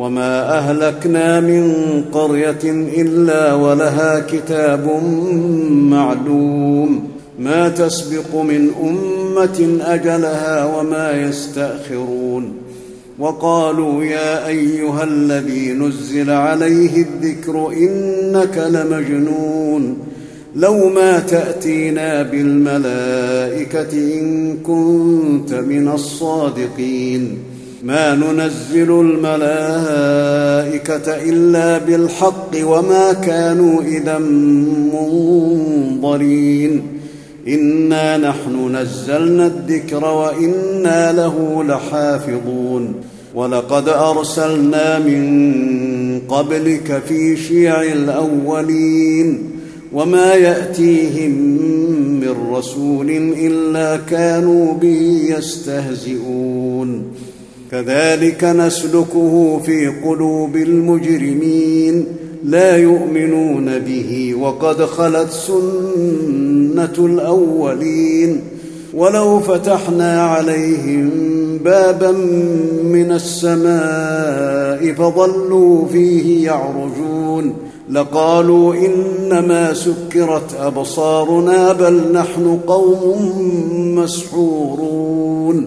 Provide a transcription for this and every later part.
وما اهلكنا من قريه الا ولها كتاب معلوم ما تسبق من امه اجلها وما يستاخرون وقالوا يا ايها الذي نزل عليه الذكر انك لمجنون لو ما تاتينا بالملائكه ان كنت من الصادقين ما ننزل الملائكة إلا بالحق وما كانوا إذا منظرين. إنا نحن نزلنا الذكر وإنا له لحافظون. ولقد أرسلنا من قبلك في شيع الأولين. وما يأتيهم من رسول إلا كانوا به يستهزئون. كذلك نسلكه في قلوب المجرمين لا يؤمنون به وقد خلت سنة الأولين ولو فتحنا عليهم بابا من السماء فظلوا فيه يعرجون لقالوا إنما سكرت أبصارنا بل نحن قوم مسحورون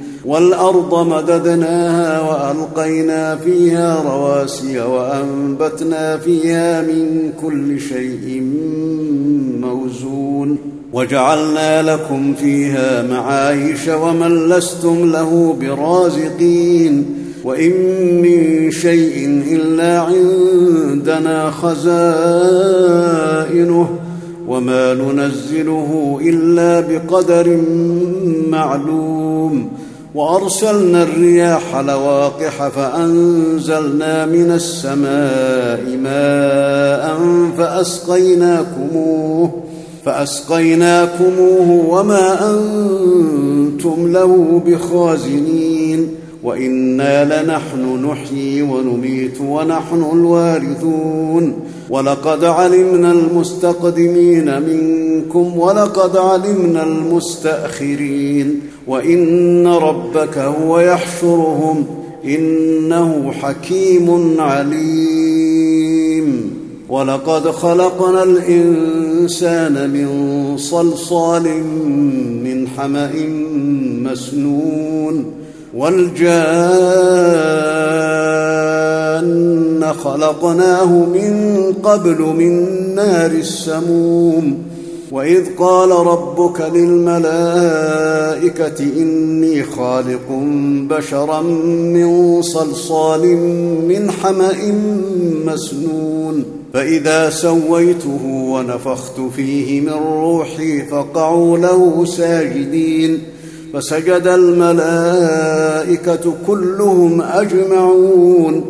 والأرض مددناها وألقينا فيها رواسي وأنبتنا فيها من كل شيء موزون وجعلنا لكم فيها معايش ومن لستم له برازقين وإن من شيء إلا عندنا خزائنه وما ننزله إلا بقدر معلوم وأرسلنا الرياح لواقح فأنزلنا من السماء ماء فأسقيناكموه فأسقيناكموه وما أنتم له بخازنين وإنا لنحن نحيي ونميت ونحن الوارثون. ولقد علمنا المستقدمين منكم ولقد علمنا المستأخرين. وإن ربك هو يحشرهم. إنه حكيم عليم. ولقد خلقنا الإنسان من صلصال من حمأ مسنون. والجان خلقناه من قبل من نار السموم. وإذ قال ربك للملائكة إني خالق بشرا من صلصال من حمأ مسنون. فإذا سويته ونفخت فيه من روحي فقعوا له ساجدين. فسجد الملائكة كلهم أجمعون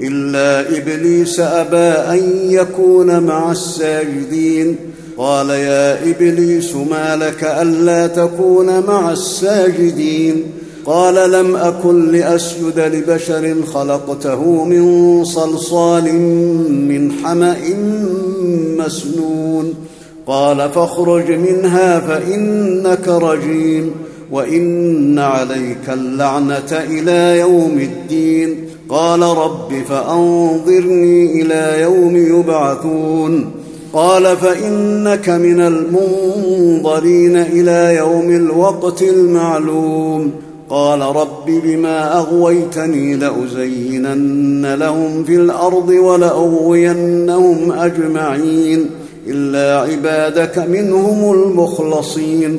إلا إبليس أبى أن يكون مع الساجدين. قال يا إبليس ما لك ألا تكون مع الساجدين؟ قال لم أكن لأسجد لبشر خلقته من صلصال من حمأ مسنون. قال فاخرج منها فإنك رجيم. وان عليك اللعنه إلى يوم الدين قال رب فانظرني إلى يوم يبعثون قال فانك من المنظرين إلى يوم الوقت المعلوم قال رب بما اغويتني لازينن لهم في الأرض ولاغوينهم اجمعين الا عبادك منهم المخلصين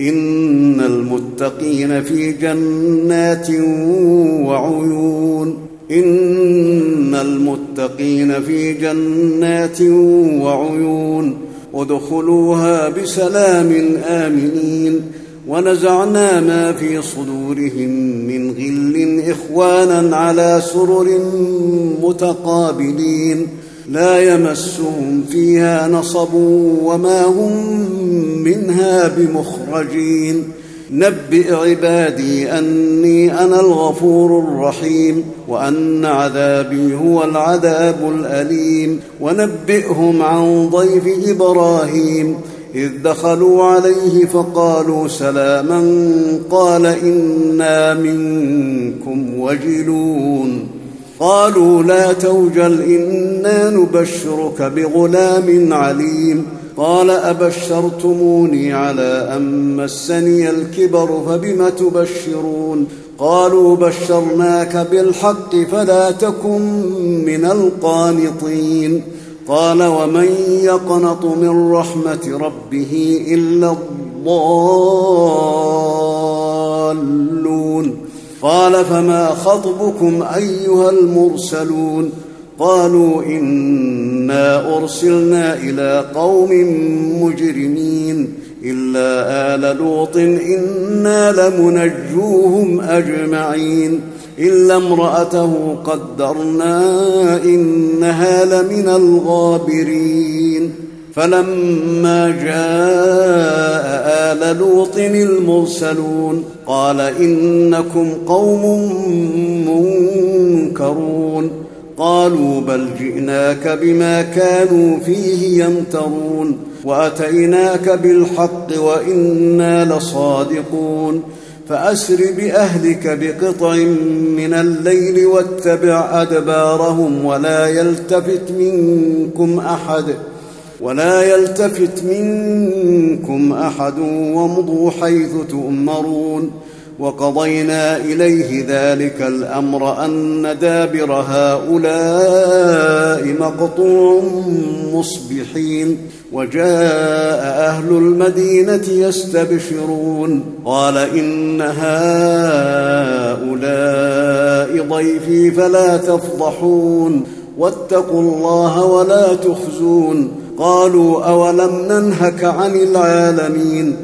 إن المتقين في جنات وعيون. إن المتقين في جنات وعيون. ادخلوها بسلام آمنين. ونزعنا ما في صدورهم من غل إخوانا على سرر متقابلين. لا يمسهم فيها نصب وما هم منها بمخرجين. نبئ عبادي أني أنا الغفور الرحيم وأن عذابي هو العذاب الأليم. ونبئهم عن ضيف إبراهيم إذ دخلوا عليه فقالوا سلاما قال إنا منكم وجلون. قالوا لا توجل إنا نبشرك بغلام عليم. قال أبشرتموني على أن مسني الكبر فبم تبشرون؟ قالوا بشرناك بالحق فلا تكن من القانطين. قال ومن يقنط من رحمة ربه إلا الضالون. قال فما خطبكم أيها المرسلون قالوا إنا أرسلنا إلى قوم مجرمين إلا آل لوط إنا لمنجوهم أجمعين إلا امرأته قدرنا إنها لمن الغابرين فلما جاء آل لوط المرسلون قال إنكم قوم منكرون. قالوا بل جئناك بما كانوا فيه يمترون. وأتيناك بالحق وإنا لصادقون. فأسر بأهلك بقطع من الليل واتبع أدبارهم ولا يلتفت منكم أحد. ولا يلتفت منكم أحد وامضوا حيث تؤمرون وقضينا إليه ذلك الأمر أن دابر هؤلاء مقطوع مصبحين وجاء أهل المدينة يستبشرون قال إن هؤلاء ضيفي فلا تفضحون واتقوا الله ولا تخزون قالوا أولم ننهك عن العالمين